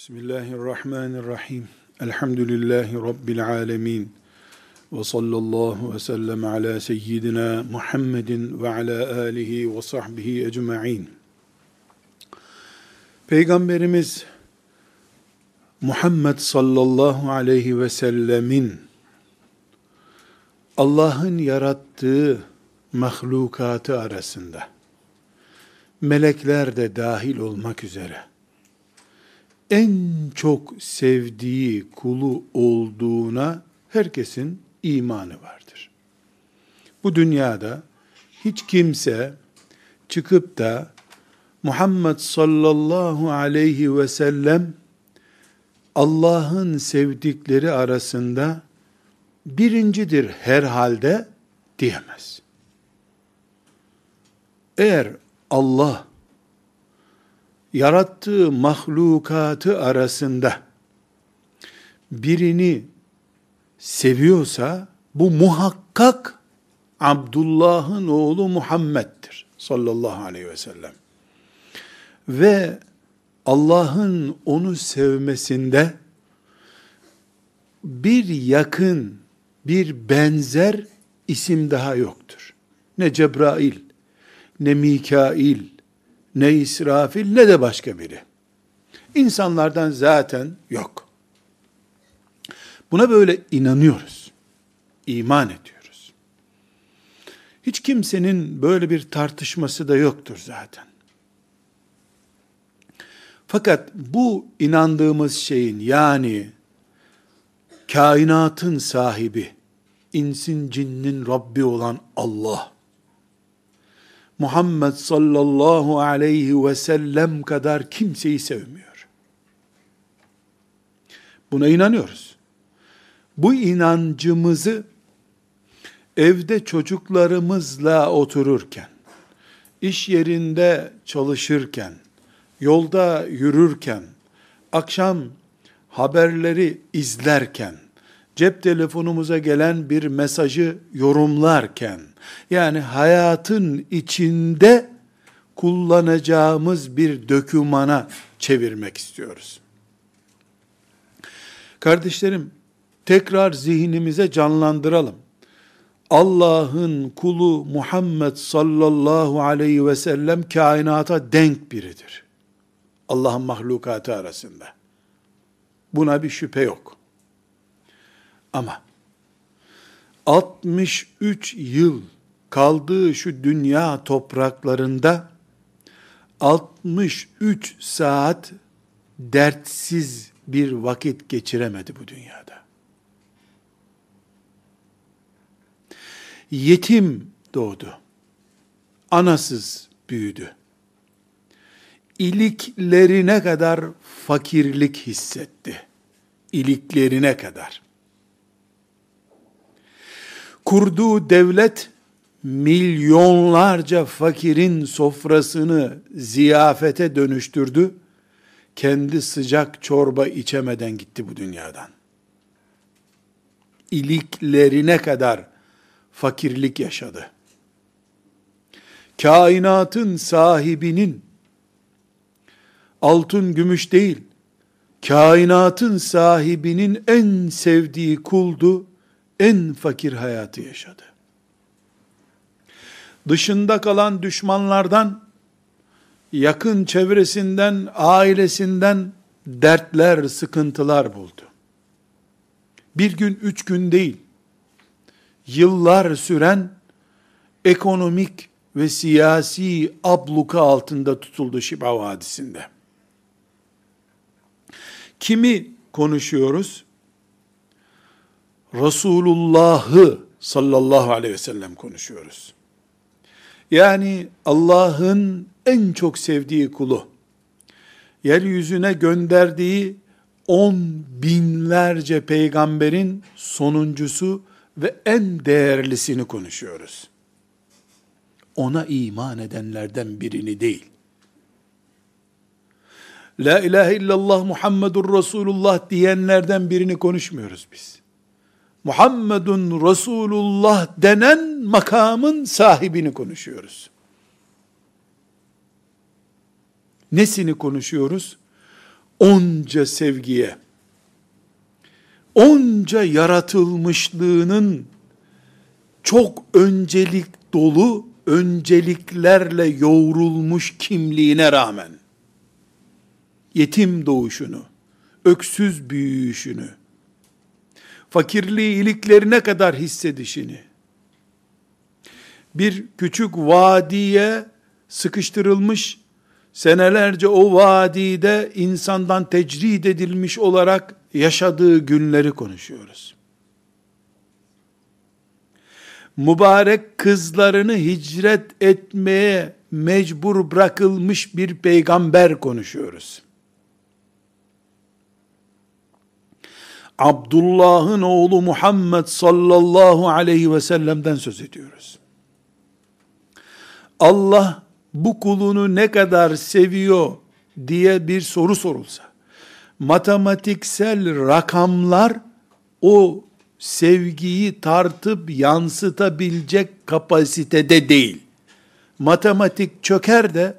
Bismillahirrahmanirrahim. Elhamdülillahi Rabbil alemin. Ve sallallahu ve sellem ala seyyidina Muhammedin ve ala alihi ve sahbihi ecma'in. Peygamberimiz Muhammed sallallahu aleyhi ve sellemin Allah'ın yarattığı mahlukatı arasında melekler de dahil olmak üzere en çok sevdiği kulu olduğuna herkesin imanı vardır. Bu dünyada hiç kimse çıkıp da Muhammed sallallahu aleyhi ve sellem Allah'ın sevdikleri arasında birincidir herhalde diyemez. Eğer Allah yarattığı mahlukatı arasında birini seviyorsa bu muhakkak Abdullah'ın oğlu Muhammed'dir sallallahu aleyhi ve sellem. Ve Allah'ın onu sevmesinde bir yakın, bir benzer isim daha yoktur. Ne Cebrail, ne Mikail, ne İsrafil ne de başka biri. İnsanlardan zaten yok. Buna böyle inanıyoruz. İman ediyoruz. Hiç kimsenin böyle bir tartışması da yoktur zaten. Fakat bu inandığımız şeyin yani kainatın sahibi, insin cinnin Rabbi olan Allah, Muhammed sallallahu aleyhi ve sellem kadar kimseyi sevmiyor. Buna inanıyoruz. Bu inancımızı evde çocuklarımızla otururken, iş yerinde çalışırken, yolda yürürken, akşam haberleri izlerken, cep telefonumuza gelen bir mesajı yorumlarken, yani hayatın içinde kullanacağımız bir dökümana çevirmek istiyoruz. Kardeşlerim, tekrar zihnimize canlandıralım. Allah'ın kulu Muhammed sallallahu aleyhi ve sellem kainata denk biridir. Allah'ın mahlukatı arasında. Buna bir şüphe yok. Ama 63 yıl kaldığı şu dünya topraklarında 63 saat dertsiz bir vakit geçiremedi bu dünyada. Yetim doğdu. Anasız büyüdü. İliklerine kadar fakirlik hissetti. İliklerine kadar kurduğu devlet milyonlarca fakirin sofrasını ziyafete dönüştürdü. Kendi sıcak çorba içemeden gitti bu dünyadan. İliklerine kadar fakirlik yaşadı. Kainatın sahibinin altın gümüş değil, kainatın sahibinin en sevdiği kuldu, en fakir hayatı yaşadı. Dışında kalan düşmanlardan, yakın çevresinden, ailesinden dertler, sıkıntılar buldu. Bir gün, üç gün değil, yıllar süren ekonomik ve siyasi abluka altında tutuldu Şiba Vadisi'nde. Kimi konuşuyoruz? Resulullah'ı sallallahu aleyhi ve sellem konuşuyoruz. Yani Allah'ın en çok sevdiği kulu, yeryüzüne gönderdiği on binlerce peygamberin sonuncusu ve en değerlisini konuşuyoruz. Ona iman edenlerden birini değil. La ilahe illallah Muhammedur Resulullah diyenlerden birini konuşmuyoruz biz. Muhammedun Resulullah denen makamın sahibini konuşuyoruz. Nesini konuşuyoruz? onca sevgiye, onca yaratılmışlığının çok öncelik dolu önceliklerle yoğrulmuş kimliğine rağmen yetim doğuşunu, öksüz büyüyüşünü, fakirliği iliklerine kadar hissedişini, bir küçük vadiye sıkıştırılmış, senelerce o vadide insandan tecrid edilmiş olarak yaşadığı günleri konuşuyoruz. Mübarek kızlarını hicret etmeye mecbur bırakılmış bir peygamber konuşuyoruz. Abdullah'ın oğlu Muhammed sallallahu aleyhi ve sellem'den söz ediyoruz. Allah bu kulunu ne kadar seviyor diye bir soru sorulsa, matematiksel rakamlar o sevgiyi tartıp yansıtabilecek kapasitede değil. Matematik çöker de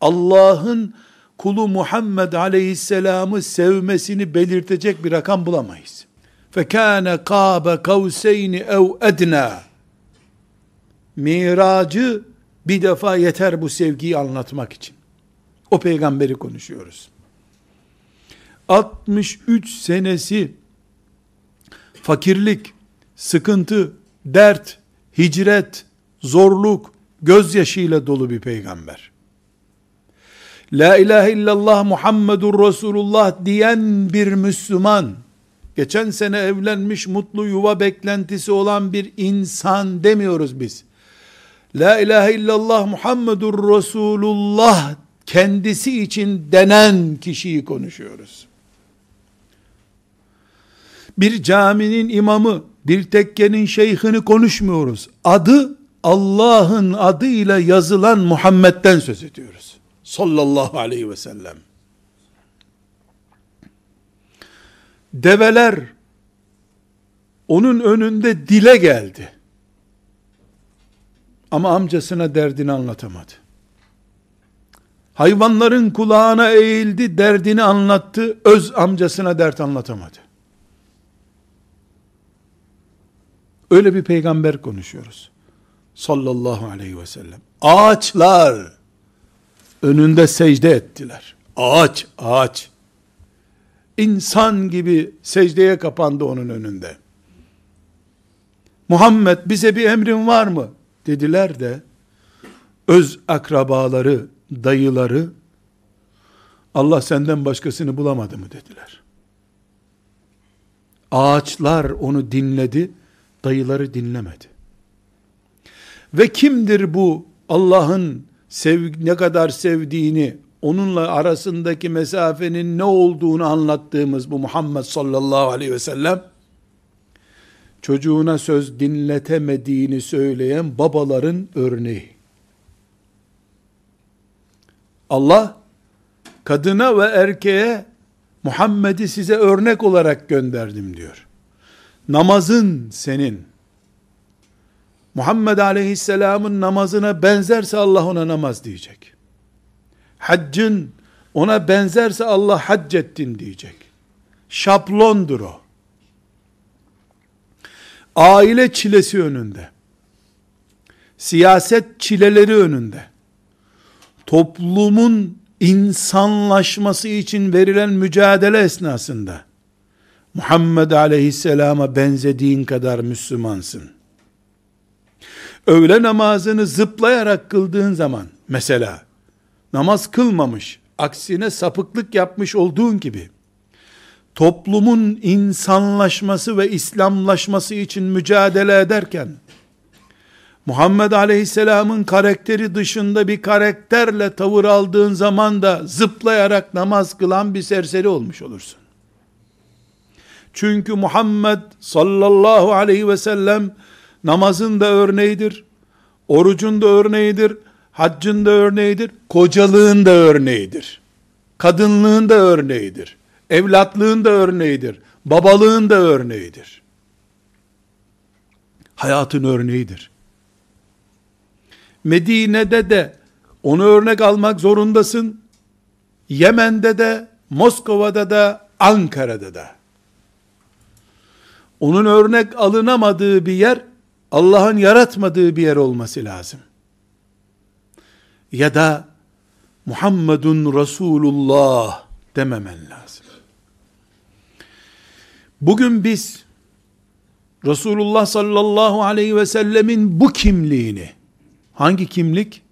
Allah'ın kulu Muhammed aleyhisselamı sevmesini belirtecek bir rakam bulamayız. Fekâne kâbe kavseyni ev edna. Miracı bir defa yeter bu sevgiyi anlatmak için. O peygamberi konuşuyoruz. 63 senesi fakirlik, sıkıntı, dert, hicret, zorluk, gözyaşıyla dolu bir peygamber. La ilahe illallah Muhammedur Resulullah diyen bir Müslüman, geçen sene evlenmiş mutlu yuva beklentisi olan bir insan demiyoruz biz. La ilahe illallah Muhammedur Resulullah kendisi için denen kişiyi konuşuyoruz. Bir caminin imamı, bir tekkenin şeyhini konuşmuyoruz. Adı Allah'ın adıyla yazılan Muhammed'den söz ediyoruz. Sallallahu aleyhi ve sellem. Develer onun önünde dile geldi. Ama amcasına derdini anlatamadı. Hayvanların kulağına eğildi, derdini anlattı, öz amcasına dert anlatamadı. Öyle bir peygamber konuşuyoruz. Sallallahu aleyhi ve sellem. Ağaçlar önünde secde ettiler. Ağaç, ağaç. İnsan gibi secdeye kapandı onun önünde. Muhammed bize bir emrin var mı? Dediler de öz akrabaları, dayıları Allah senden başkasını bulamadı mı dediler. Ağaçlar onu dinledi, dayıları dinlemedi. Ve kimdir bu Allah'ın sev, ne kadar sevdiğini, onunla arasındaki mesafenin ne olduğunu anlattığımız bu Muhammed sallallahu aleyhi ve sellem, çocuğuna söz dinletemediğini söyleyen babaların örneği. Allah, kadına ve erkeğe Muhammed'i size örnek olarak gönderdim diyor. Namazın senin, Muhammed Aleyhisselam'ın namazına benzerse Allah ona namaz diyecek. Haccın ona benzerse Allah hac ettin diyecek. Şablondur o. Aile çilesi önünde. Siyaset çileleri önünde. Toplumun insanlaşması için verilen mücadele esnasında Muhammed Aleyhisselam'a benzediğin kadar Müslümansın öğle namazını zıplayarak kıldığın zaman mesela namaz kılmamış, aksine sapıklık yapmış olduğun gibi toplumun insanlaşması ve İslamlaşması için mücadele ederken Muhammed Aleyhisselam'ın karakteri dışında bir karakterle tavır aldığın zaman da zıplayarak namaz kılan bir serseri olmuş olursun. Çünkü Muhammed sallallahu aleyhi ve sellem namazın da örneğidir, orucun da örneğidir, haccın da örneğidir, kocalığın da örneğidir. Kadınlığın da örneğidir. Evlatlığın da örneğidir. Babalığın da örneğidir. Hayatın örneğidir. Medine'de de onu örnek almak zorundasın. Yemen'de de, Moskova'da da, Ankara'da da. Onun örnek alınamadığı bir yer, Allah'ın yaratmadığı bir yer olması lazım. Ya da Muhammedun Resulullah dememen lazım. Bugün biz Resulullah sallallahu aleyhi ve sellemin bu kimliğini, hangi kimlik?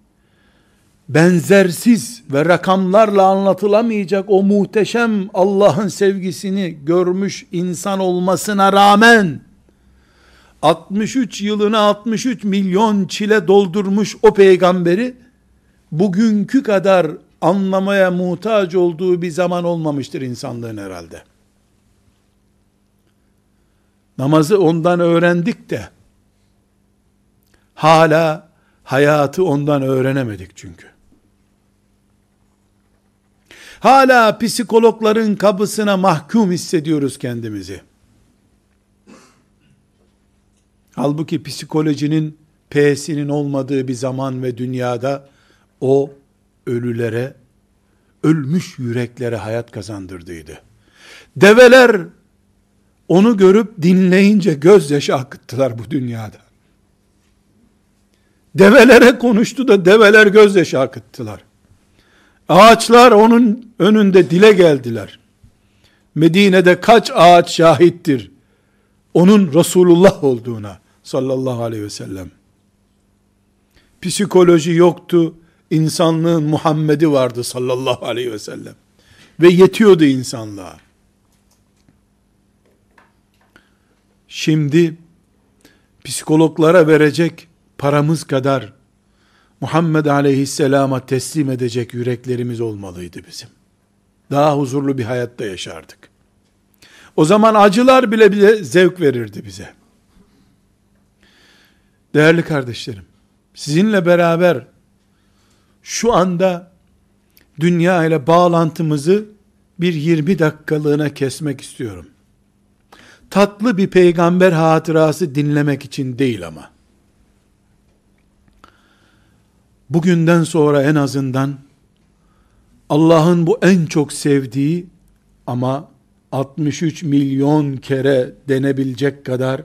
Benzersiz ve rakamlarla anlatılamayacak o muhteşem Allah'ın sevgisini görmüş insan olmasına rağmen, 63 yılına 63 milyon çile doldurmuş o peygamberi, bugünkü kadar anlamaya muhtaç olduğu bir zaman olmamıştır insanlığın herhalde. Namazı ondan öğrendik de hala hayatı ondan öğrenemedik çünkü. Hala psikologların kapısına mahkum hissediyoruz kendimizi. Halbuki psikolojinin P'sinin olmadığı bir zaman ve dünyada o ölülere, ölmüş yüreklere hayat kazandırdıydı. Develer onu görüp dinleyince gözyaşı akıttılar bu dünyada. Develere konuştu da develer gözyaşı akıttılar. Ağaçlar onun önünde dile geldiler. Medine'de kaç ağaç şahittir onun Resulullah olduğuna sallallahu aleyhi ve sellem. Psikoloji yoktu, insanlığın Muhammed'i vardı sallallahu aleyhi ve sellem. Ve yetiyordu insanlığa. Şimdi psikologlara verecek paramız kadar Muhammed Aleyhisselam'a teslim edecek yüreklerimiz olmalıydı bizim. Daha huzurlu bir hayatta yaşardık. O zaman acılar bile bile zevk verirdi bize. Değerli kardeşlerim, sizinle beraber şu anda dünya ile bağlantımızı bir 20 dakikalığına kesmek istiyorum tatlı bir peygamber hatırası dinlemek için değil ama. Bugünden sonra en azından Allah'ın bu en çok sevdiği ama 63 milyon kere denebilecek kadar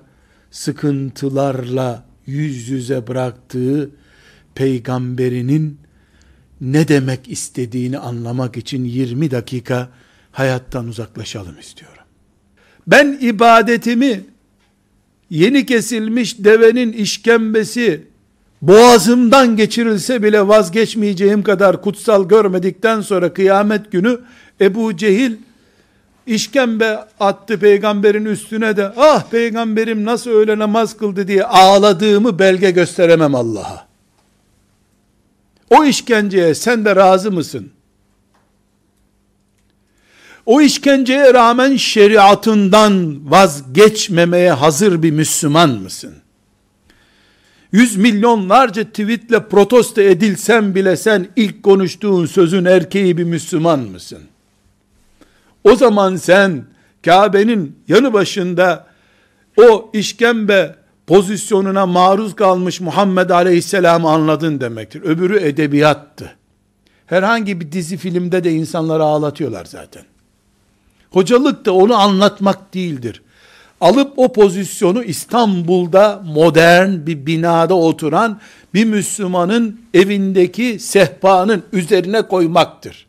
sıkıntılarla yüz yüze bıraktığı peygamberinin ne demek istediğini anlamak için 20 dakika hayattan uzaklaşalım istiyorum. Ben ibadetimi yeni kesilmiş devenin işkembesi boğazımdan geçirilse bile vazgeçmeyeceğim kadar kutsal görmedikten sonra kıyamet günü Ebu Cehil işkembe attı peygamberin üstüne de ah peygamberim nasıl öyle namaz kıldı diye ağladığımı belge gösteremem Allah'a. O işkenceye sen de razı mısın? o işkenceye rağmen şeriatından vazgeçmemeye hazır bir Müslüman mısın? Yüz milyonlarca tweetle protesto edilsen bile sen ilk konuştuğun sözün erkeği bir Müslüman mısın? O zaman sen Kabe'nin yanı başında o işkembe pozisyonuna maruz kalmış Muhammed Aleyhisselam'ı anladın demektir. Öbürü edebiyattı. Herhangi bir dizi filmde de insanları ağlatıyorlar zaten. Hocalık da onu anlatmak değildir. Alıp o pozisyonu İstanbul'da modern bir binada oturan bir Müslümanın evindeki sehpanın üzerine koymaktır.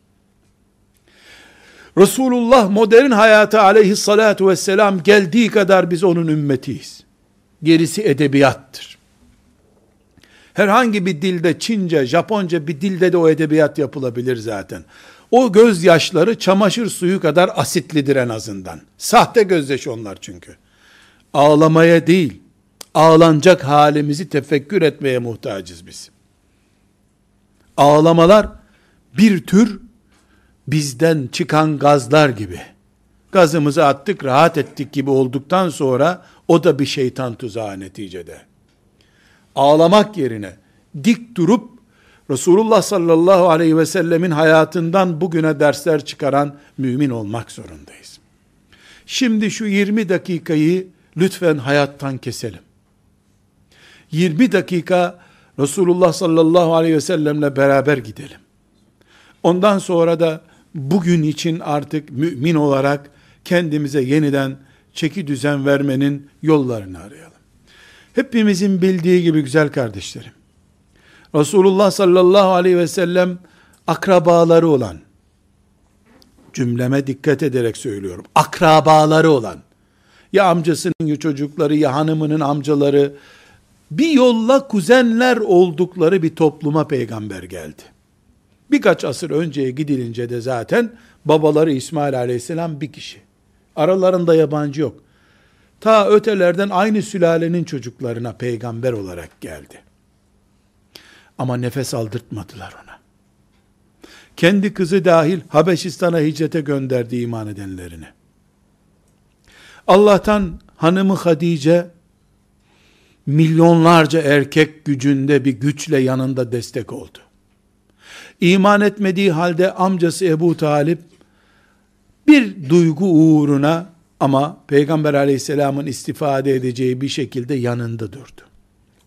Resulullah modern hayata aleyhissalatu vesselam geldiği kadar biz onun ümmetiyiz. Gerisi edebiyattır. Herhangi bir dilde Çince, Japonca bir dilde de o edebiyat yapılabilir zaten. O gözyaşları çamaşır suyu kadar asitlidir en azından. Sahte gözyaşı onlar çünkü. Ağlamaya değil, ağlanacak halimizi tefekkür etmeye muhtacız biz. Ağlamalar bir tür bizden çıkan gazlar gibi. Gazımızı attık, rahat ettik gibi olduktan sonra o da bir şeytan tuzağı neticede. Ağlamak yerine dik durup Resulullah sallallahu aleyhi ve sellemin hayatından bugüne dersler çıkaran mümin olmak zorundayız. Şimdi şu 20 dakikayı lütfen hayattan keselim. 20 dakika Resulullah sallallahu aleyhi ve sellemle beraber gidelim. Ondan sonra da bugün için artık mümin olarak kendimize yeniden çeki düzen vermenin yollarını arayalım. Hepimizin bildiği gibi güzel kardeşlerim. Resulullah sallallahu aleyhi ve sellem akrabaları olan, cümleme dikkat ederek söylüyorum, akrabaları olan, ya amcasının çocukları ya hanımının amcaları, bir yolla kuzenler oldukları bir topluma peygamber geldi. Birkaç asır önceye gidilince de zaten babaları İsmail aleyhisselam bir kişi. Aralarında yabancı yok. Ta ötelerden aynı sülalenin çocuklarına peygamber olarak geldi. Ama nefes aldırtmadılar ona. Kendi kızı dahil Habeşistan'a hicrete gönderdi iman edenlerini. Allah'tan hanımı Hadice milyonlarca erkek gücünde bir güçle yanında destek oldu. İman etmediği halde amcası Ebu Talip bir duygu uğruna ama Peygamber aleyhisselamın istifade edeceği bir şekilde yanında durdu.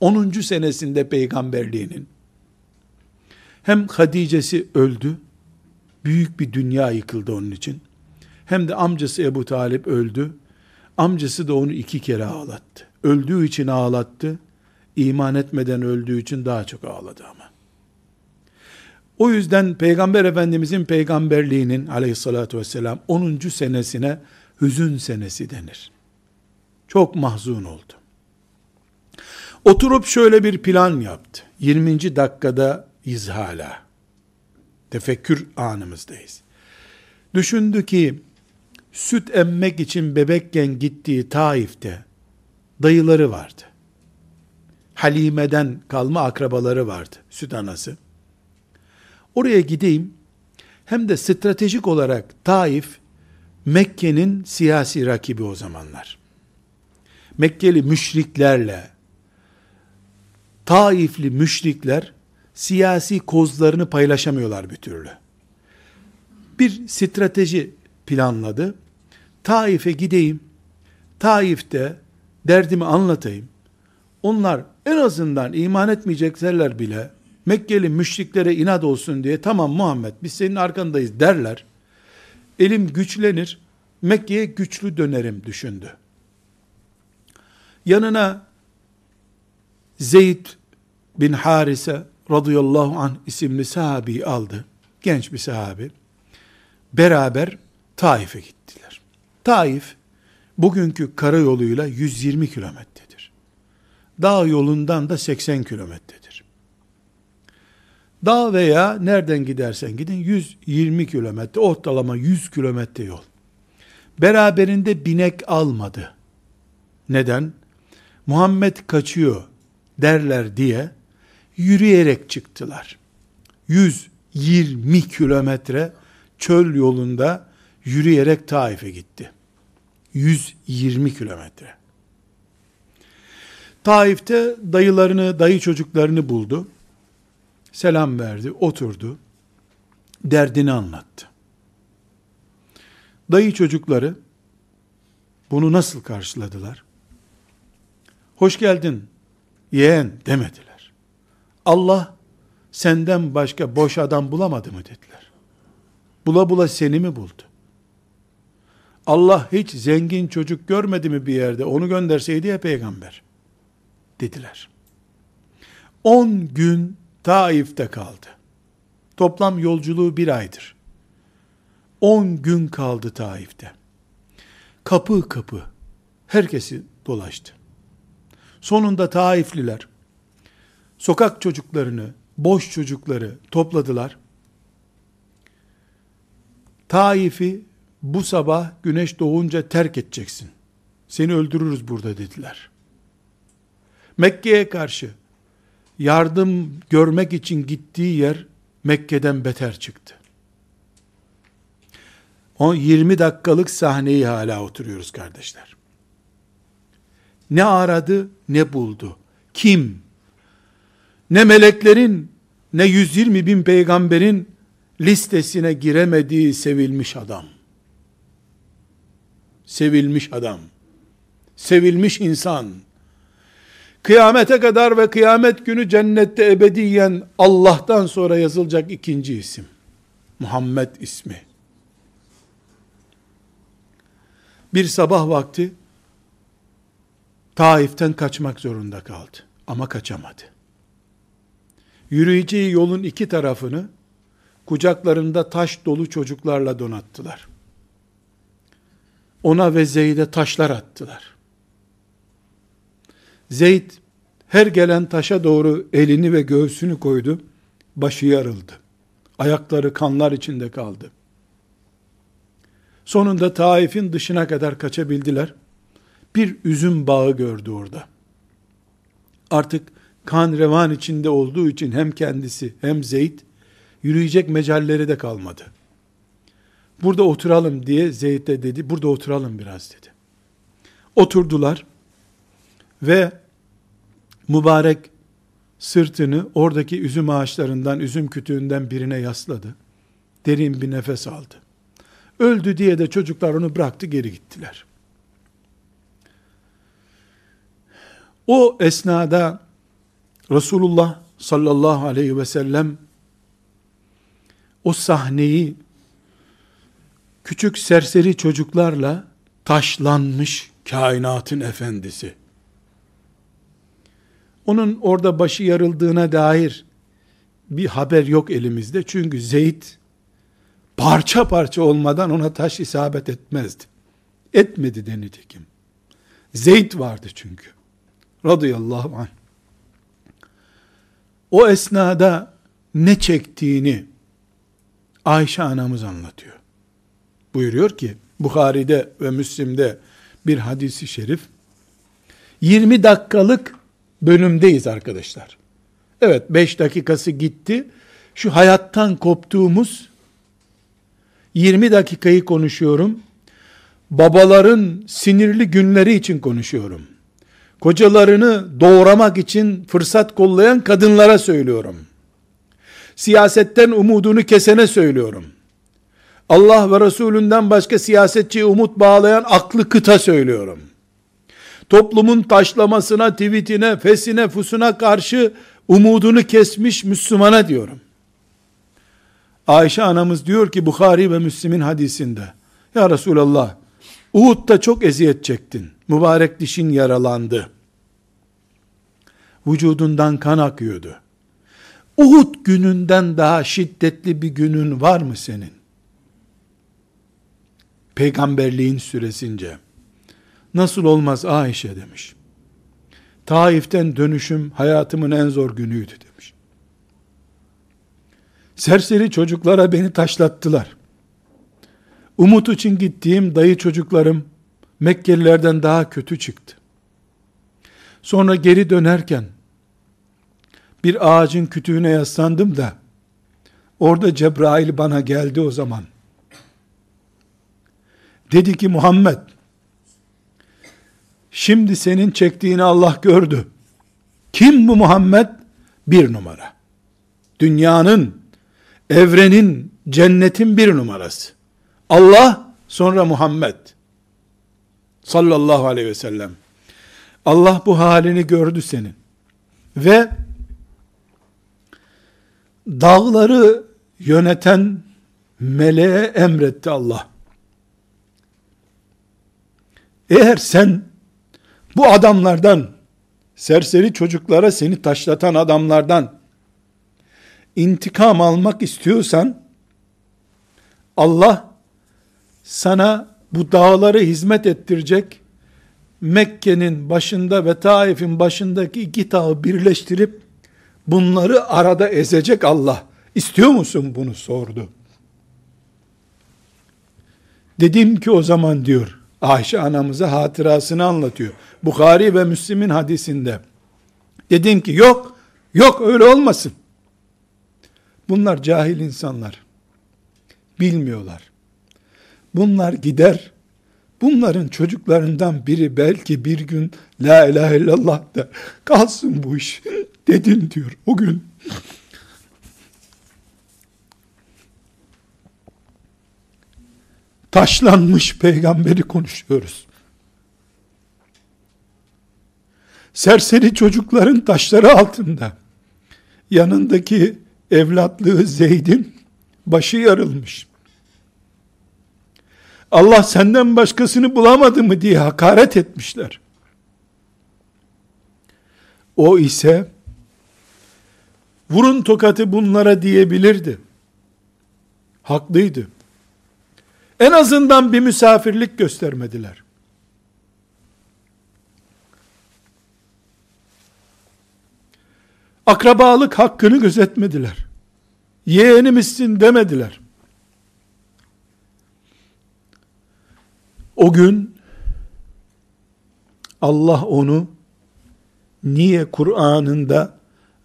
10. senesinde peygamberliğinin hem Hadice'si öldü, büyük bir dünya yıkıldı onun için. Hem de amcası Ebu Talip öldü. Amcası da onu iki kere ağlattı. Öldüğü için ağlattı. İman etmeden öldüğü için daha çok ağladı ama. O yüzden Peygamber Efendimizin peygamberliğinin aleyhissalatü vesselam 10. senesine hüzün senesi denir. Çok mahzun oldu. Oturup şöyle bir plan yaptı. 20. dakikada izhala. Tefekkür anımızdayız. Düşündü ki süt emmek için bebekken gittiği Taif'te dayıları vardı. Halime'den kalma akrabaları vardı, süt anası. Oraya gideyim, hem de stratejik olarak Taif, Mekke'nin siyasi rakibi o zamanlar. Mekkeli müşriklerle, Taifli müşrikler, siyasi kozlarını paylaşamıyorlar bir türlü. Bir strateji planladı. Taif'e gideyim, Taif'te derdimi anlatayım. Onlar en azından iman etmeyeceklerler bile Mekkeli müşriklere inat olsun diye tamam Muhammed biz senin arkandayız derler. Elim güçlenir, Mekke'ye güçlü dönerim düşündü. Yanına Zeyd bin Harise radıyallahu anh isimli sahabi aldı. Genç bir sahabi. Beraber Taif'e gittiler. Taif, bugünkü karayoluyla 120 kilometredir. Dağ yolundan da 80 kilometredir. Dağ veya nereden gidersen gidin 120 kilometre, ortalama 100 kilometre yol. Beraberinde binek almadı. Neden? Muhammed kaçıyor derler diye yürüyerek çıktılar. 120 kilometre çöl yolunda yürüyerek Taif'e gitti. 120 kilometre. Taif'te dayılarını, dayı çocuklarını buldu. Selam verdi, oturdu. Derdini anlattı. Dayı çocukları bunu nasıl karşıladılar? Hoş geldin yeğen demediler. Allah senden başka boş adam bulamadı mı dediler. Bula bula seni mi buldu? Allah hiç zengin çocuk görmedi mi bir yerde? Onu gönderseydi ya peygamber. Dediler. 10 gün Taif'te kaldı. Toplam yolculuğu bir aydır. 10 gün kaldı Taif'te. Kapı kapı herkesi dolaştı. Sonunda Taifliler sokak çocuklarını, boş çocukları topladılar. Taif'i bu sabah güneş doğunca terk edeceksin. Seni öldürürüz burada dediler. Mekke'ye karşı yardım görmek için gittiği yer Mekke'den beter çıktı. O 20 dakikalık sahneyi hala oturuyoruz kardeşler. Ne aradı ne buldu. Kim? Ne meleklerin ne 120 bin peygamberin listesine giremediği sevilmiş adam. Sevilmiş adam. Sevilmiş insan. Kıyamete kadar ve kıyamet günü cennette ebediyen Allah'tan sonra yazılacak ikinci isim. Muhammed ismi. Bir sabah vakti Taif'ten kaçmak zorunda kaldı. Ama kaçamadı. Yürüyeceği yolun iki tarafını kucaklarında taş dolu çocuklarla donattılar. Ona ve Zeyd'e taşlar attılar. Zeyd her gelen taşa doğru elini ve göğsünü koydu. Başı yarıldı. Ayakları kanlar içinde kaldı. Sonunda Taif'in dışına kadar kaçabildiler. Bir üzüm bağı gördü orada. Artık kan revan içinde olduğu için hem kendisi hem Zeyd yürüyecek mecalleri de kalmadı. Burada oturalım diye Zeyd de dedi, burada oturalım biraz dedi. Oturdular ve mübarek sırtını oradaki üzüm ağaçlarından, üzüm kütüğünden birine yasladı. Derin bir nefes aldı. Öldü diye de çocuklar onu bıraktı geri gittiler. O esnada Resulullah sallallahu aleyhi ve sellem o sahneyi küçük serseri çocuklarla taşlanmış kainatın efendisi. Onun orada başı yarıldığına dair bir haber yok elimizde. Çünkü Zeyd parça parça olmadan ona taş isabet etmezdi. Etmedi de nitekim. Zeyd vardı çünkü. Radıyallahu anh. O esnada ne çektiğini Ayşe anamız anlatıyor. Buyuruyor ki Bukhari'de ve Müslim'de bir hadisi şerif 20 dakikalık bölümdeyiz arkadaşlar. Evet 5 dakikası gitti. Şu hayattan koptuğumuz 20 dakikayı konuşuyorum. Babaların sinirli günleri için konuşuyorum. Kocalarını doğramak için fırsat kollayan kadınlara söylüyorum. Siyasetten umudunu kesene söylüyorum. Allah ve Resulünden başka siyasetçiye umut bağlayan aklı kıta söylüyorum. Toplumun taşlamasına, tweetine, fesine, fusuna karşı umudunu kesmiş Müslümana diyorum. Ayşe anamız diyor ki Bukhari ve Müslim'in hadisinde Ya Resulallah Uhud'da çok eziyet çektin. Mübarek dişin yaralandı. Vücudundan kan akıyordu. Uhud gününden daha şiddetli bir günün var mı senin? Peygamberliğin süresince. Nasıl olmaz Ayşe demiş. Taif'ten dönüşüm hayatımın en zor günüydü demiş. Serseri çocuklara beni taşlattılar. Umut için gittiğim dayı çocuklarım Mekkelilerden daha kötü çıktı. Sonra geri dönerken bir ağacın kütüğüne yaslandım da orada Cebrail bana geldi o zaman. Dedi ki Muhammed şimdi senin çektiğini Allah gördü. Kim bu Muhammed? Bir numara. Dünyanın, evrenin, cennetin bir numarası. Allah sonra Muhammed sallallahu aleyhi ve sellem. Allah bu halini gördü senin. Ve dağları yöneten meleğe emretti Allah. Eğer sen bu adamlardan, serseri çocuklara seni taşlatan adamlardan intikam almak istiyorsan, Allah sana bu dağları hizmet ettirecek Mekke'nin başında ve Taif'in başındaki iki dağı birleştirip bunları arada ezecek Allah. İstiyor musun bunu sordu. Dedim ki o zaman diyor Ayşe anamıza hatırasını anlatıyor. Bukhari ve Müslim'in hadisinde. Dedim ki yok, yok öyle olmasın. Bunlar cahil insanlar. Bilmiyorlar. Bunlar gider. Bunların çocuklarından biri belki bir gün la ilahe illallah da kalsın bu iş dedin diyor o gün. Taşlanmış peygamberi konuşuyoruz. Serseri çocukların taşları altında yanındaki evlatlığı Zeyd'in başı yarılmış. Allah senden başkasını bulamadı mı diye hakaret etmişler. O ise vurun tokatı bunlara diyebilirdi. Haklıydı. En azından bir misafirlik göstermediler. Akrabalık hakkını gözetmediler. Yeğenimizsin demediler. O gün Allah onu niye Kur'an'ında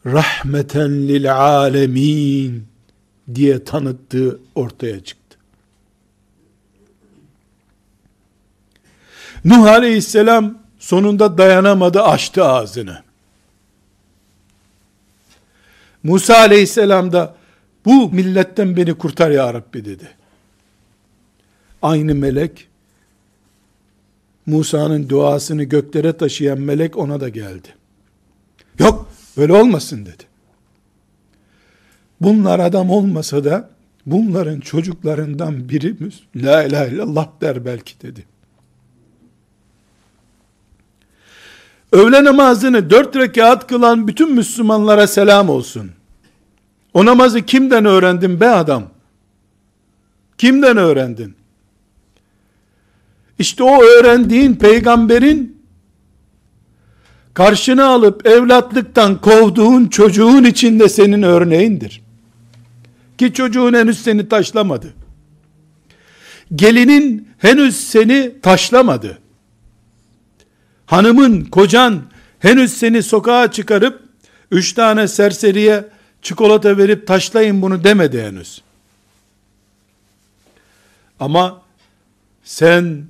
rahmeten lil alemin diye tanıttığı ortaya çıktı. Nuh aleyhisselam sonunda dayanamadı açtı ağzını. Musa aleyhisselam da bu milletten beni kurtar ya Rabbi dedi. Aynı melek Musa'nın duasını göklere taşıyan melek ona da geldi. Yok böyle olmasın dedi. Bunlar adam olmasa da bunların çocuklarından biri la ilahe illallah der belki dedi. Öğle namazını dört rekat kılan bütün Müslümanlara selam olsun. O namazı kimden öğrendin be adam? Kimden öğrendin? İşte o öğrendiğin peygamberin karşına alıp evlatlıktan kovduğun çocuğun içinde senin örneğindir. Ki çocuğun henüz seni taşlamadı. Gelinin henüz seni taşlamadı. Hanımın, kocan henüz seni sokağa çıkarıp üç tane serseriye çikolata verip taşlayın bunu demedi henüz. Ama sen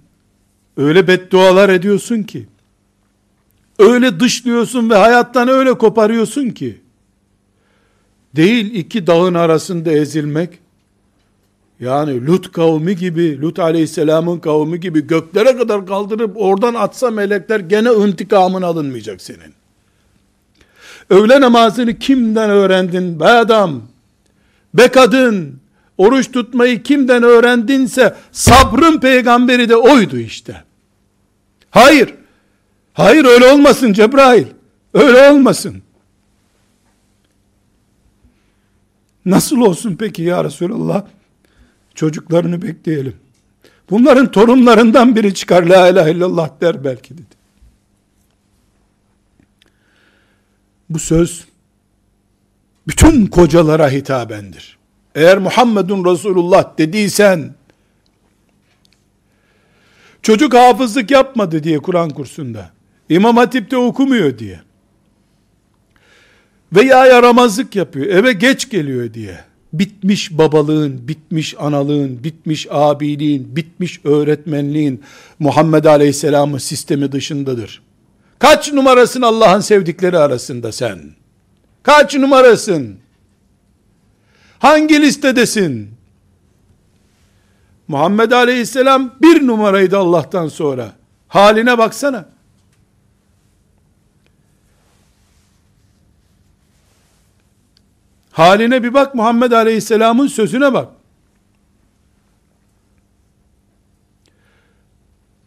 öyle beddualar ediyorsun ki, öyle dışlıyorsun ve hayattan öyle koparıyorsun ki, değil iki dağın arasında ezilmek, yani Lut kavmi gibi, Lut aleyhisselamın kavmi gibi göklere kadar kaldırıp oradan atsa melekler gene intikamın alınmayacak senin. Öğle namazını kimden öğrendin be adam? Be kadın, oruç tutmayı kimden öğrendinse sabrın peygamberi de oydu işte. Hayır. Hayır öyle olmasın Cebrail. Öyle olmasın. Nasıl olsun peki ya Resulallah? Çocuklarını bekleyelim. Bunların torunlarından biri çıkar la ilahe illallah der belki dedi. Bu söz bütün kocalara hitabendir. Eğer Muhammedun Resulullah dediysen çocuk hafızlık yapmadı diye Kur'an kursunda İmam Hatip'te okumuyor diye veya yaramazlık yapıyor eve geç geliyor diye bitmiş babalığın, bitmiş analığın, bitmiş abiliğin, bitmiş öğretmenliğin Muhammed Aleyhisselam'ın sistemi dışındadır. Kaç numarasın Allah'ın sevdikleri arasında sen? Kaç numarasın? Hangi listedesin? Muhammed Aleyhisselam bir numaraydı Allah'tan sonra. Haline baksana. Haline bir bak Muhammed Aleyhisselam'ın sözüne bak.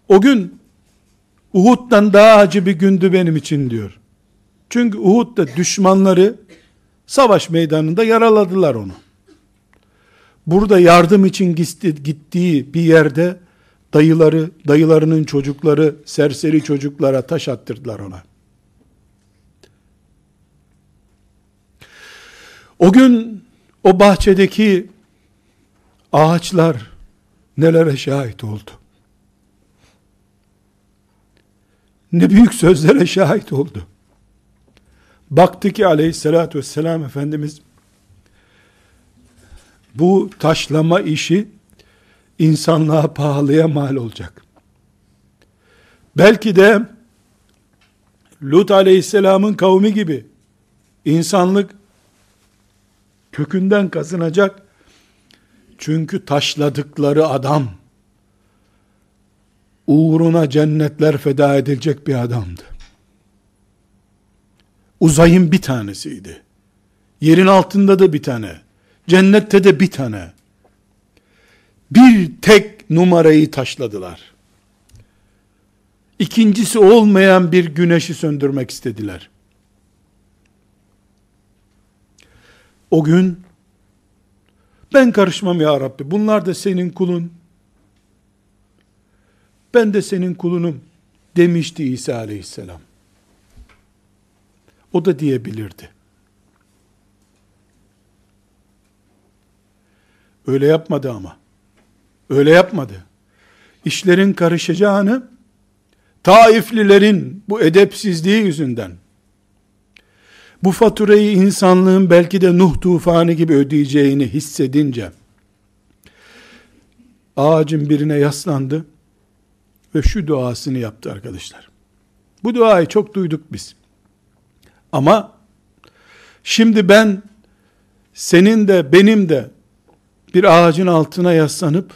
O gün Uhud'dan daha acı bir gündü benim için diyor. Çünkü Uhud'da düşmanları savaş meydanında yaraladılar onu. Burada yardım için gittiği bir yerde dayıları, dayılarının çocukları, serseri çocuklara taş attırdılar ona. O gün o bahçedeki ağaçlar nelere şahit oldu. Ne büyük sözlere şahit oldu. Baktı ki aleyhissalatü vesselam Efendimiz bu taşlama işi insanlığa pahalıya mal olacak. Belki de Lut aleyhisselamın kavmi gibi insanlık kökünden kazınacak. Çünkü taşladıkları adam uğruna cennetler feda edilecek bir adamdı. Uzayın bir tanesiydi. Yerin altında da bir tane. Cennette de bir tane. Bir tek numarayı taşladılar. İkincisi olmayan bir güneşi söndürmek istediler. O gün ben karışmam ya Rabbi. Bunlar da senin kulun. Ben de senin kulunum demişti İsa aleyhisselam. O da diyebilirdi. Öyle yapmadı ama. Öyle yapmadı. İşlerin karışacağını Taiflilerin bu edepsizliği yüzünden bu faturayı insanlığın belki de Nuh tufanı gibi ödeyeceğini hissedince ağacın birine yaslandı ve şu duasını yaptı arkadaşlar. Bu duayı çok duyduk biz. Ama şimdi ben senin de benim de bir ağacın altına yaslanıp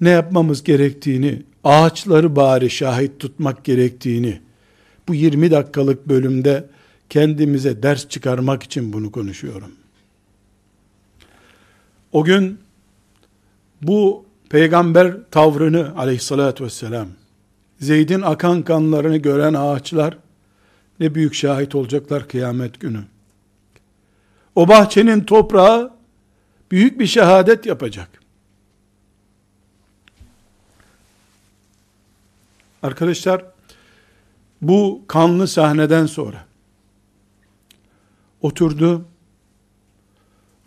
ne yapmamız gerektiğini, ağaçları bari şahit tutmak gerektiğini bu 20 dakikalık bölümde kendimize ders çıkarmak için bunu konuşuyorum. O gün bu peygamber tavrını aleyhissalatü vesselam Zeyd'in akan kanlarını gören ağaçlar ne büyük şahit olacaklar kıyamet günü. O bahçenin toprağı büyük bir şehadet yapacak. Arkadaşlar bu kanlı sahneden sonra oturdu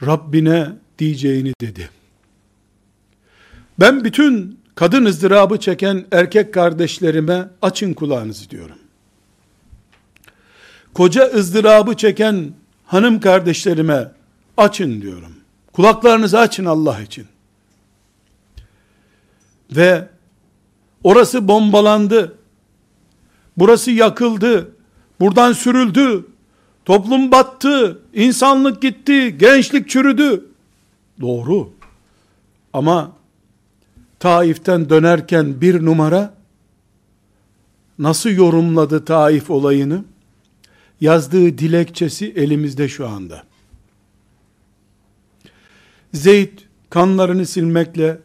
Rabbine diyeceğini dedi. Ben bütün kadın ızdırabı çeken erkek kardeşlerime açın kulağınızı diyorum. Koca ızdırabı çeken hanım kardeşlerime açın diyorum. Kulaklarınızı açın Allah için. Ve orası bombalandı. Burası yakıldı. Buradan sürüldü. Toplum battı. insanlık gitti. Gençlik çürüdü. Doğru. Ama Taif'ten dönerken bir numara nasıl yorumladı Taif olayını? Yazdığı dilekçesi elimizde şu anda. Zeyd kanlarını silmekle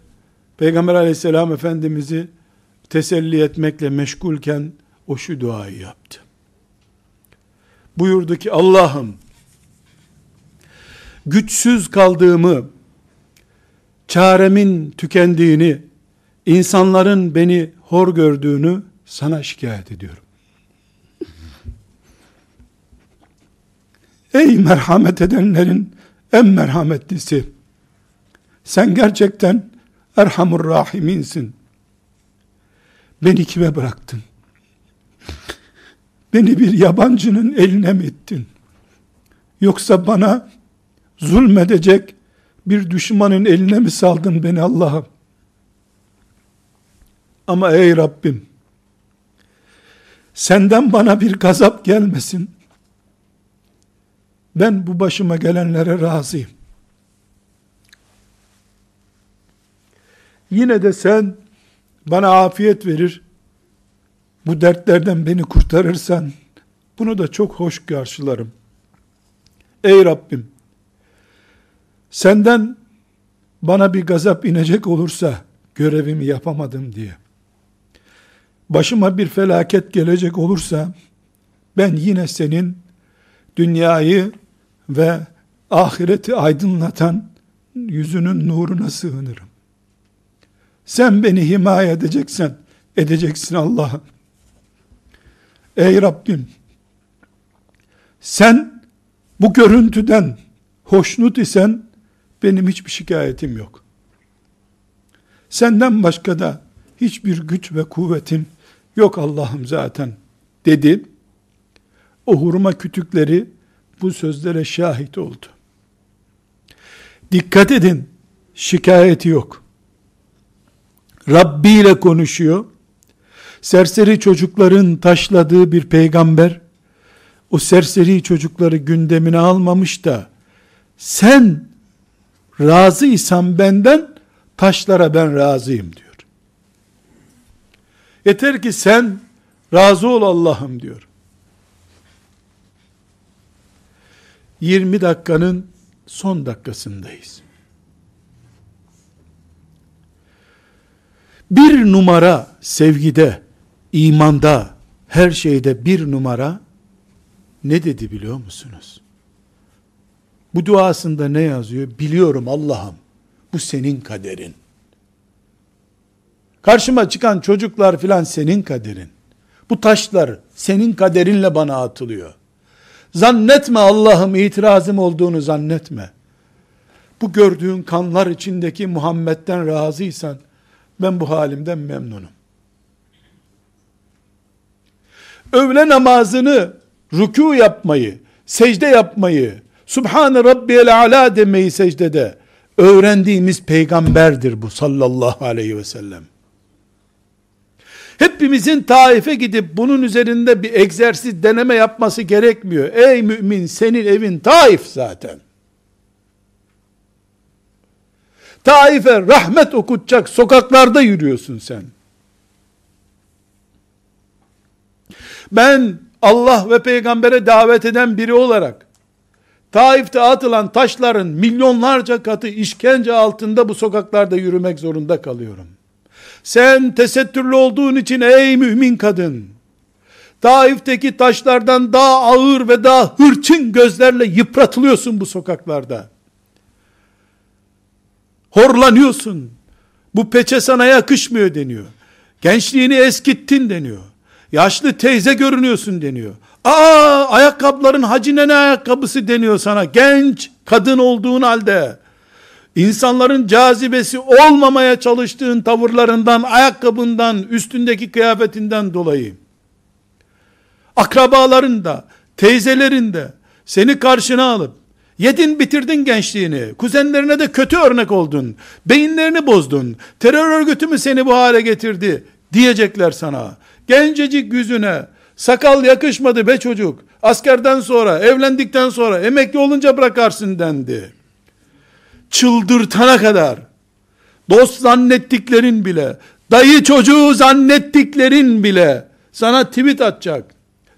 Peygamber aleyhisselam efendimizi teselli etmekle meşgulken o şu duayı yaptı. Buyurdu ki Allah'ım güçsüz kaldığımı, çaremin tükendiğini, insanların beni hor gördüğünü sana şikayet ediyorum. Ey merhamet edenlerin en merhametlisi, sen gerçekten Erhamur Rahiminsin. Beni kime bıraktın? Beni bir yabancının eline mi ettin? Yoksa bana zulmedecek bir düşmanın eline mi saldın beni Allah'ım? Ama ey Rabbim, senden bana bir gazap gelmesin. Ben bu başıma gelenlere razıyım. Yine de sen bana afiyet verir, bu dertlerden beni kurtarırsan, bunu da çok hoş karşılarım. Ey Rabbim, senden bana bir gazap inecek olursa, görevimi yapamadım diye, başıma bir felaket gelecek olursa, ben yine senin dünyayı ve ahireti aydınlatan yüzünün nuruna sığınırım. Sen beni himaye edeceksen, edeceksin Allah'ım. Ey Rabbim, sen bu görüntüden hoşnut isen, benim hiçbir şikayetim yok. Senden başka da hiçbir güç ve kuvvetim yok Allah'ım zaten dedi. O hurma kütükleri bu sözlere şahit oldu. Dikkat edin, şikayeti yok. Rabbi ile konuşuyor. Serseri çocukların taşladığı bir peygamber, o serseri çocukları gündemine almamış da, sen razıysan benden, taşlara ben razıyım diyor. Yeter ki sen razı ol Allah'ım diyor. 20 dakikanın son dakikasındayız. Bir numara sevgide, imanda, her şeyde bir numara ne dedi biliyor musunuz? Bu duasında ne yazıyor? Biliyorum Allah'ım. Bu senin kaderin. Karşıma çıkan çocuklar filan senin kaderin. Bu taşlar senin kaderinle bana atılıyor. Zannetme Allah'ım itirazım olduğunu zannetme. Bu gördüğün kanlar içindeki Muhammed'den razıysan ben bu halimden memnunum. Öğle namazını rükû yapmayı, secde yapmayı, Subhane Rabbiyel Ala demeyi secdede öğrendiğimiz peygamberdir bu sallallahu aleyhi ve sellem. Hepimizin Taif'e gidip bunun üzerinde bir egzersiz deneme yapması gerekmiyor. Ey mümin senin evin Taif zaten. Taif'e rahmet okutacak sokaklarda yürüyorsun sen. Ben Allah ve peygambere davet eden biri olarak Taif'te atılan taşların milyonlarca katı işkence altında bu sokaklarda yürümek zorunda kalıyorum. Sen tesettürlü olduğun için ey mümin kadın, Taif'teki taşlardan daha ağır ve daha hırçın gözlerle yıpratılıyorsun bu sokaklarda. Horlanıyorsun. Bu peçe sana yakışmıyor deniyor. Gençliğini eskittin deniyor. Yaşlı teyze görünüyorsun deniyor. Aa ayakkabıların hacı nene ayakkabısı deniyor sana. Genç kadın olduğun halde insanların cazibesi olmamaya çalıştığın tavırlarından, ayakkabından, üstündeki kıyafetinden dolayı akrabaların da, teyzelerin de seni karşına alıp yedin bitirdin gençliğini, kuzenlerine de kötü örnek oldun, beyinlerini bozdun, terör örgütü mü seni bu hale getirdi diyecekler sana. Gencecik yüzüne sakal yakışmadı be çocuk. Askerden sonra, evlendikten sonra, emekli olunca bırakarsın dendi. Çıldırtana kadar, dost zannettiklerin bile, dayı çocuğu zannettiklerin bile, sana tweet atacak,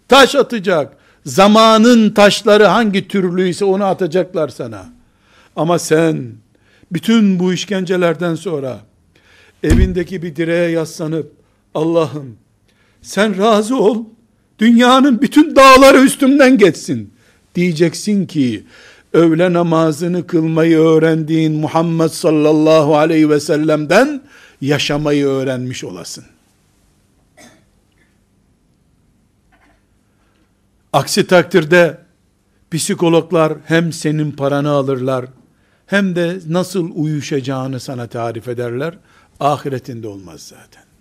taş atacak, zamanın taşları hangi türlüyse onu atacaklar sana. Ama sen, bütün bu işkencelerden sonra, evindeki bir direğe yaslanıp, Allah'ım, sen razı ol, dünyanın bütün dağları üstümden geçsin. Diyeceksin ki, öğle namazını kılmayı öğrendiğin Muhammed sallallahu aleyhi ve sellem'den yaşamayı öğrenmiş olasın. Aksi takdirde psikologlar hem senin paranı alırlar hem de nasıl uyuşacağını sana tarif ederler. Ahiretinde olmaz zaten.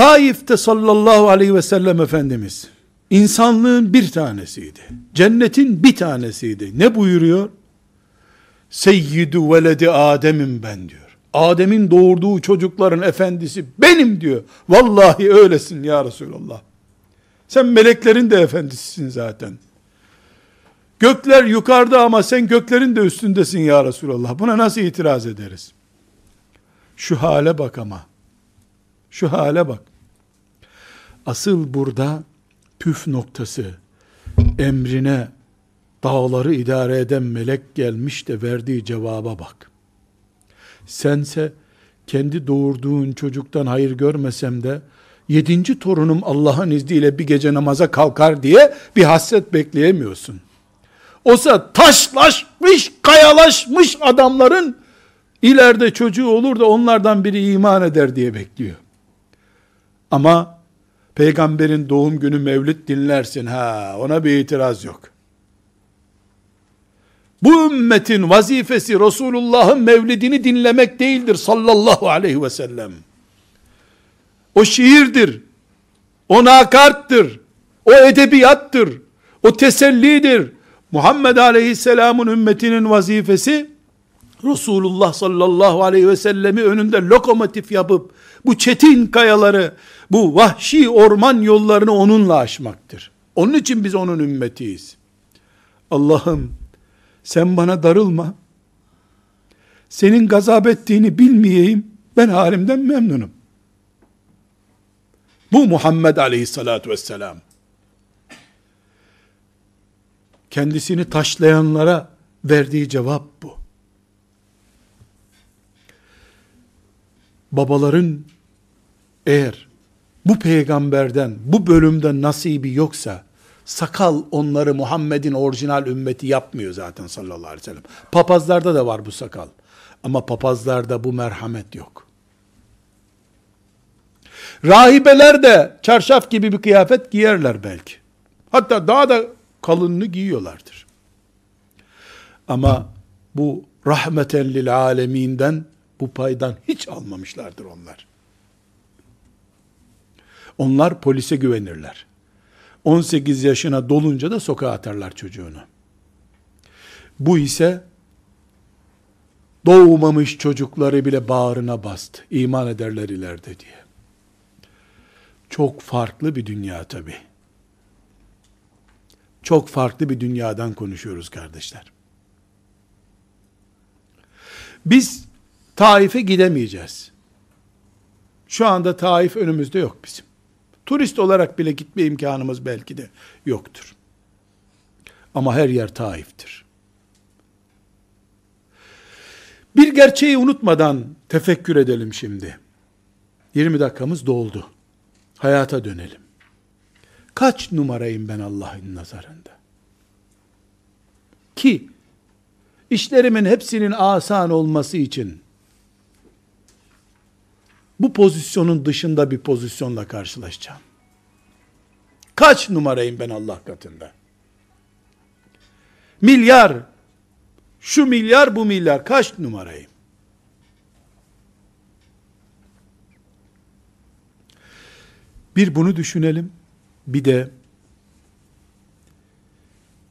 Taif'te sallallahu aleyhi ve sellem Efendimiz insanlığın bir tanesiydi. Cennetin bir tanesiydi. Ne buyuruyor? Seyyidu veledi Adem'im ben diyor. Adem'in doğurduğu çocukların efendisi benim diyor. Vallahi öylesin ya Resulallah. Sen meleklerin de efendisisin zaten. Gökler yukarıda ama sen göklerin de üstündesin ya Resulallah. Buna nasıl itiraz ederiz? Şu hale bak ama. Şu hale bak. Asıl burada püf noktası emrine dağları idare eden melek gelmiş de verdiği cevaba bak. Sense kendi doğurduğun çocuktan hayır görmesem de yedinci torunum Allah'ın izniyle bir gece namaza kalkar diye bir hasret bekleyemiyorsun. Oysa taşlaşmış, kayalaşmış adamların ileride çocuğu olur da onlardan biri iman eder diye bekliyor. Ama peygamberin doğum günü mevlid dinlersin ha ona bir itiraz yok. Bu ümmetin vazifesi Resulullah'ın mevlidini dinlemek değildir sallallahu aleyhi ve sellem. O şiirdir. O nakarttır. O edebiyattır. O tesellidir. Muhammed aleyhisselamın ümmetinin vazifesi Resulullah sallallahu aleyhi ve sellemi önünde lokomotif yapıp bu çetin kayaları, bu vahşi orman yollarını onunla aşmaktır. Onun için biz onun ümmetiyiz. Allah'ım sen bana darılma. Senin gazap ettiğini bilmeyeyim. Ben halimden memnunum. Bu Muhammed aleyhissalatu vesselam. Kendisini taşlayanlara verdiği cevap bu. Babaların eğer bu peygamberden, bu bölümden nasibi yoksa, sakal onları Muhammed'in orijinal ümmeti yapmıyor zaten sallallahu aleyhi ve sellem. Papazlarda da var bu sakal. Ama papazlarda bu merhamet yok. Rahibeler de çarşaf gibi bir kıyafet giyerler belki. Hatta daha da kalınını giyiyorlardır. Ama bu rahmeten lil aleminden bu paydan hiç almamışlardır onlar. Onlar polise güvenirler. 18 yaşına dolunca da sokağa atarlar çocuğunu. Bu ise doğmamış çocukları bile bağrına bastı. İman ederler ileride diye. Çok farklı bir dünya tabi. Çok farklı bir dünyadan konuşuyoruz kardeşler. Biz Taif'e gidemeyeceğiz. Şu anda Taif önümüzde yok bizim. Turist olarak bile gitme imkanımız belki de yoktur. Ama her yer Taif'tir. Bir gerçeği unutmadan tefekkür edelim şimdi. 20 dakikamız doldu. Hayata dönelim. Kaç numarayım ben Allah'ın nazarında? Ki işlerimin hepsinin asan olması için bu pozisyonun dışında bir pozisyonla karşılaşacağım. Kaç numarayım ben Allah katında? Milyar, şu milyar bu milyar kaç numarayım? Bir bunu düşünelim. Bir de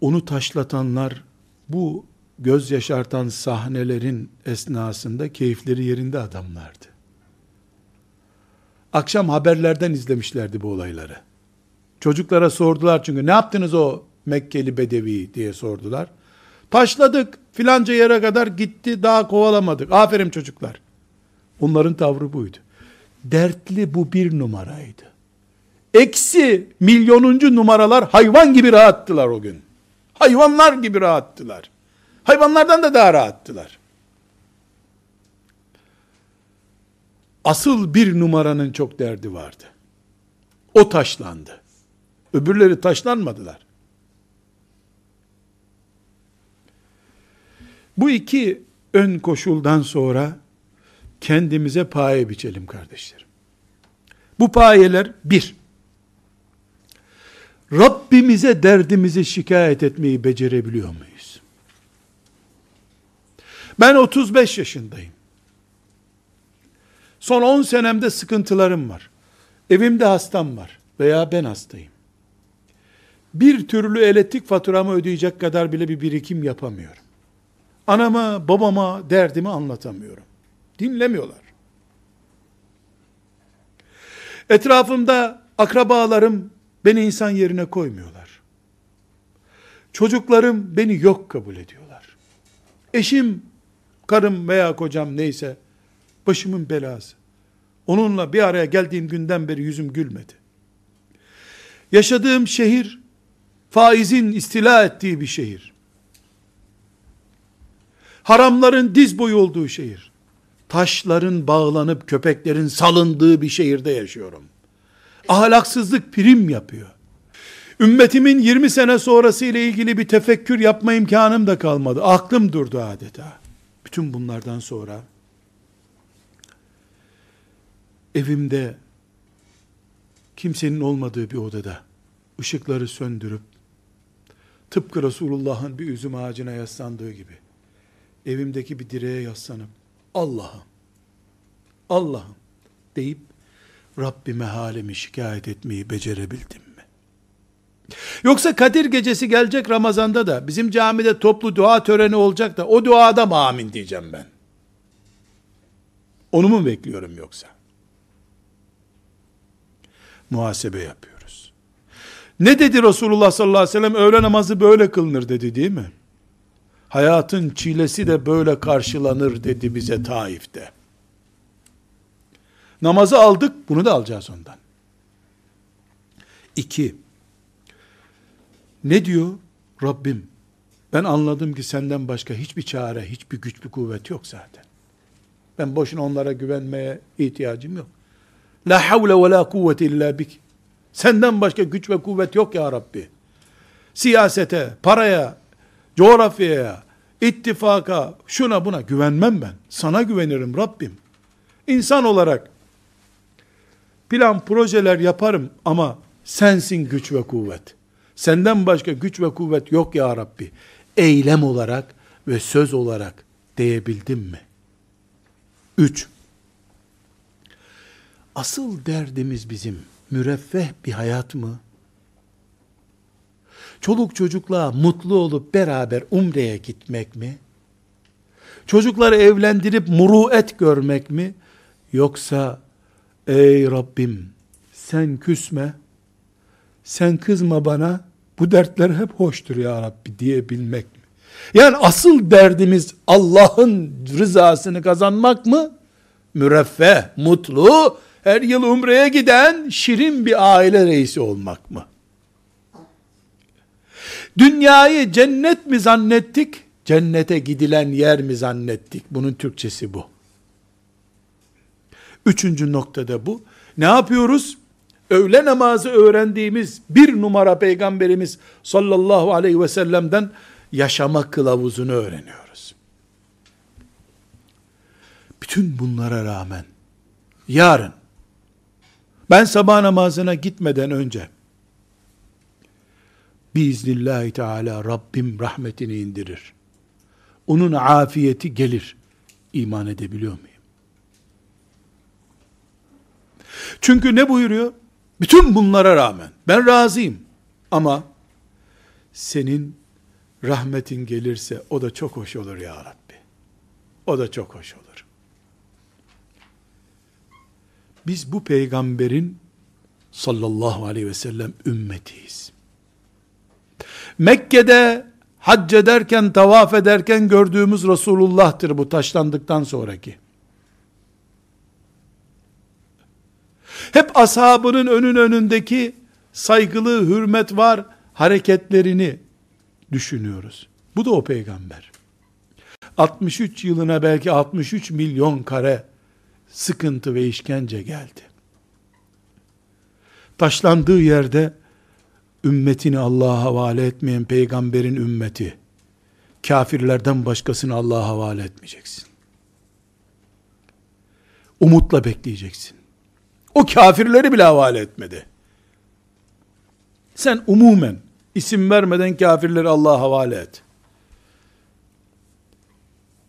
onu taşlatanlar bu göz yaşartan sahnelerin esnasında keyifleri yerinde adamlardı. Akşam haberlerden izlemişlerdi bu olayları. Çocuklara sordular çünkü ne yaptınız o Mekkeli Bedevi diye sordular. Taşladık filanca yere kadar gitti daha kovalamadık. Aferin çocuklar. Onların tavrı buydu. Dertli bu bir numaraydı. Eksi milyonuncu numaralar hayvan gibi rahattılar o gün. Hayvanlar gibi rahattılar. Hayvanlardan da daha rahattılar. Asıl bir numaranın çok derdi vardı. O taşlandı. Öbürleri taşlanmadılar. Bu iki ön koşuldan sonra kendimize paye biçelim kardeşlerim. Bu payeler bir, Rabbimize derdimizi şikayet etmeyi becerebiliyor muyuz? Ben 35 yaşındayım. Son 10 senemde sıkıntılarım var. Evimde hastam var veya ben hastayım. Bir türlü elektrik faturamı ödeyecek kadar bile bir birikim yapamıyorum. Anama, babama derdimi anlatamıyorum. Dinlemiyorlar. Etrafımda akrabalarım beni insan yerine koymuyorlar. Çocuklarım beni yok kabul ediyorlar. Eşim, karım veya kocam neyse başımın belası. Onunla bir araya geldiğim günden beri yüzüm gülmedi. Yaşadığım şehir faizin istila ettiği bir şehir. Haramların diz boyu olduğu şehir. Taşların bağlanıp köpeklerin salındığı bir şehirde yaşıyorum. Ahlaksızlık prim yapıyor. Ümmetimin 20 sene sonrası ile ilgili bir tefekkür yapma imkanım da kalmadı. Aklım durdu adeta. Bütün bunlardan sonra evimde kimsenin olmadığı bir odada ışıkları söndürüp tıpkı Resulullah'ın bir üzüm ağacına yaslandığı gibi evimdeki bir direğe yaslanıp Allah'ım Allah'ım deyip Rabbime halimi şikayet etmeyi becerebildim mi? Yoksa Kadir gecesi gelecek Ramazan'da da bizim camide toplu dua töreni olacak da o duada mı amin diyeceğim ben? Onu mu bekliyorum yoksa? Muhasebe yapıyoruz. Ne dedi Resulullah sallallahu aleyhi ve sellem? Öğle namazı böyle kılınır dedi değil mi? Hayatın çilesi de böyle karşılanır dedi bize Taif'te. Namazı aldık, bunu da alacağız ondan. İki, ne diyor? Rabbim, Ben anladım ki senden başka hiçbir çare, hiçbir güç, bir kuvvet yok zaten. Ben boşuna onlara güvenmeye ihtiyacım yok. La havle ve la kuvvete illa bik. Senden başka güç ve kuvvet yok ya Rabbi. Siyasete, paraya, coğrafyaya, ittifaka, şuna buna güvenmem ben. Sana güvenirim Rabbim. İnsan olarak plan projeler yaparım ama sensin güç ve kuvvet. Senden başka güç ve kuvvet yok ya Rabbi. Eylem olarak ve söz olarak diyebildim mi? Üç. Asıl derdimiz bizim müreffeh bir hayat mı? Çoluk çocukla mutlu olup beraber umreye gitmek mi? Çocukları evlendirip muruet görmek mi? Yoksa ey Rabbim sen küsme, sen kızma bana, bu dertler hep hoştur ya Rabbi diyebilmek mi? Yani asıl derdimiz Allah'ın rızasını kazanmak mı? Müreffeh, mutlu, her yıl umreye giden şirin bir aile reisi olmak mı? Dünyayı cennet mi zannettik? Cennete gidilen yer mi zannettik? Bunun Türkçesi bu. Üçüncü noktada bu. Ne yapıyoruz? Öğle namazı öğrendiğimiz bir numara peygamberimiz sallallahu aleyhi ve sellem'den yaşama kılavuzunu öğreniyoruz. Bütün bunlara rağmen yarın ben sabah namazına gitmeden önce biiznillahü teala Rabbim rahmetini indirir. Onun afiyeti gelir. İman edebiliyor muyum? Çünkü ne buyuruyor? Bütün bunlara rağmen ben razıyım ama senin rahmetin gelirse o da çok hoş olur ya Rabbi. O da çok hoş olur. Biz bu peygamberin sallallahu aleyhi ve sellem ümmetiyiz. Mekke'de hac ederken, tavaf ederken gördüğümüz Resulullah'tır bu taşlandıktan sonraki. Hep ashabının önün önündeki saygılı, hürmet var hareketlerini düşünüyoruz. Bu da o peygamber. 63 yılına belki 63 milyon kare sıkıntı ve işkence geldi. Taşlandığı yerde ümmetini Allah'a havale etmeyen peygamberin ümmeti, kafirlerden başkasını Allah'a havale etmeyeceksin. Umutla bekleyeceksin. O kafirleri bile havale etmedi. Sen umumen isim vermeden kafirleri Allah'a havale et.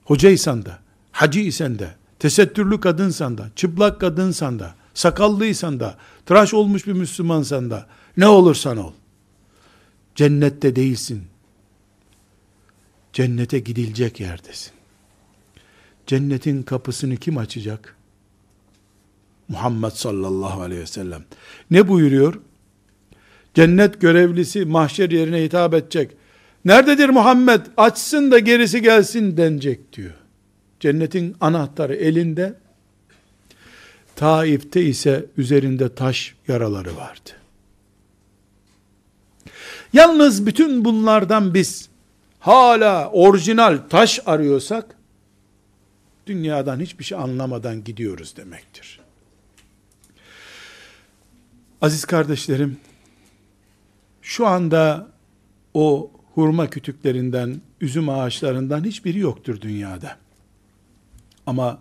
Hocaysan da, hacıysan da, tesettürlü kadınsan da, çıplak kadınsan da, sakallıysan da, tıraş olmuş bir Müslümansan da, ne olursan ol. Cennette değilsin. Cennete gidilecek yerdesin. Cennetin kapısını kim açacak? Muhammed sallallahu aleyhi ve sellem. Ne buyuruyor? Cennet görevlisi mahşer yerine hitap edecek. Nerededir Muhammed? Açsın da gerisi gelsin denecek diyor. Cennetin anahtarı elinde. Taif'te ise üzerinde taş yaraları vardı. Yalnız bütün bunlardan biz hala orijinal taş arıyorsak dünyadan hiçbir şey anlamadan gidiyoruz demektir. Aziz kardeşlerim, şu anda o hurma kütüklerinden, üzüm ağaçlarından hiçbiri yoktur dünyada. Ama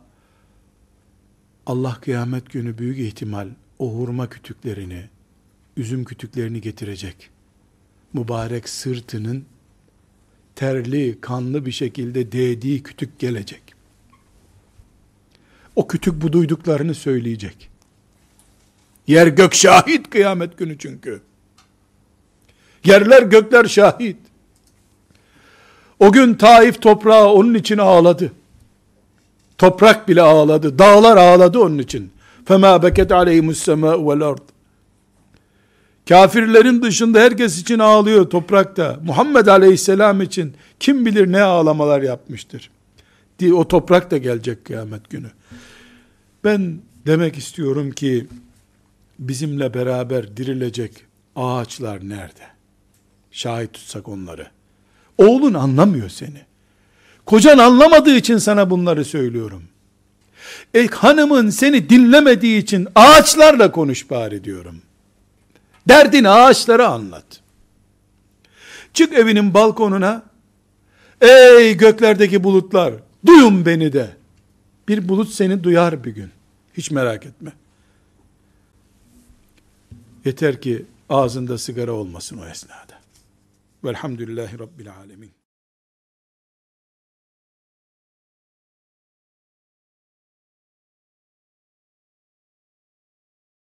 Allah kıyamet günü büyük ihtimal o hurma kütüklerini, üzüm kütüklerini getirecek. Mübarek sırtının terli, kanlı bir şekilde değdiği kütük gelecek. O kütük bu duyduklarını söyleyecek. Yer gök şahit kıyamet günü çünkü. Yerler gökler şahit. O gün Taif toprağı onun için ağladı. Toprak bile ağladı. Dağlar ağladı onun için. فَمَا بَكَتْ عَلَيْهِمُ السَّمَاءُ وَالْاَرْضِ Kafirlerin dışında herkes için ağlıyor toprakta. Muhammed Aleyhisselam için kim bilir ne ağlamalar yapmıştır. Diye o toprak da gelecek kıyamet günü. Ben demek istiyorum ki bizimle beraber dirilecek ağaçlar nerede? Şahit tutsak onları. Oğlun anlamıyor seni. Kocan anlamadığı için sana bunları söylüyorum. E, hanımın seni dinlemediği için ağaçlarla konuş bari diyorum. Derdini ağaçlara anlat. Çık evinin balkonuna. Ey göklerdeki bulutlar, duyun beni de. Bir bulut seni duyar bir gün. Hiç merak etme. Yeter ki ağzında sigara olmasın o esnada. Velhamdülillahi Rabbil Alemin.